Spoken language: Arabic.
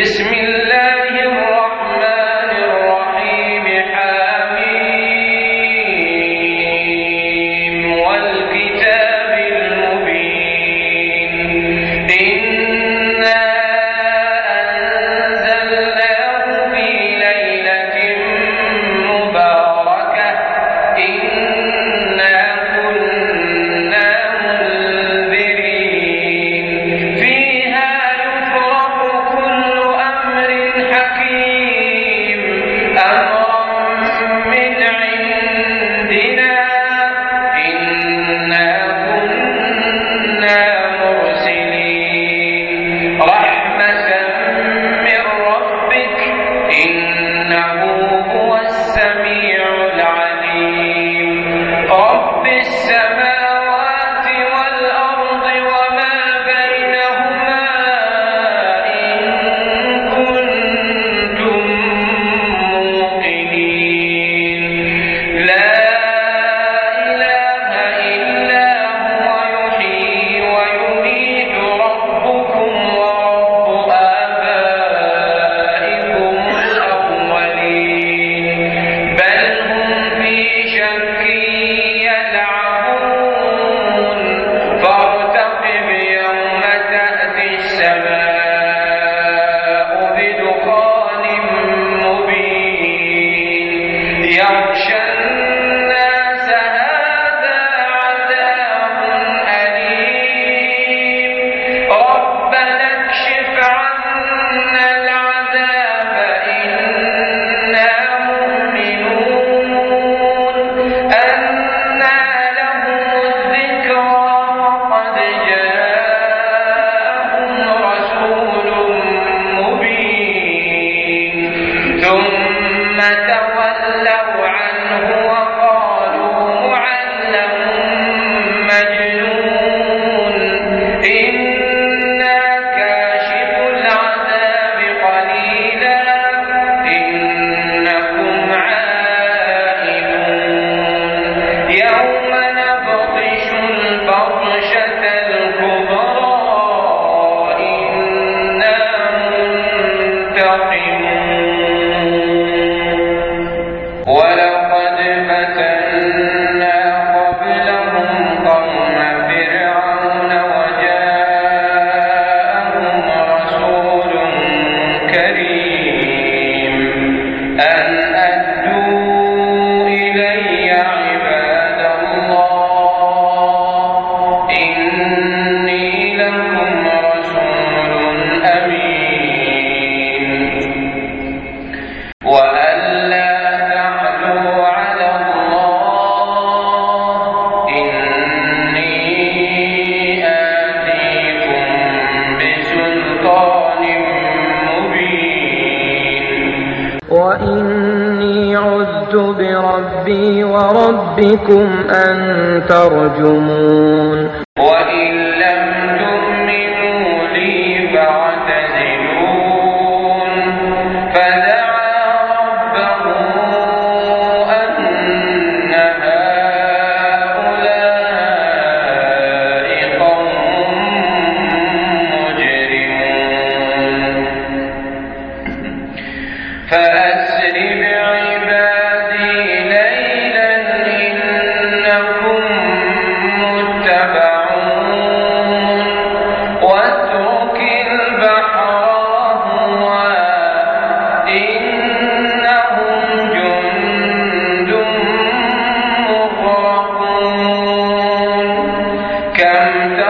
بسم الله Yeah. you. ولقد فتن وإني عذت بربي وربكم أن ترجمون وإن لم تؤمنوا لي فاعتزلون فذا لم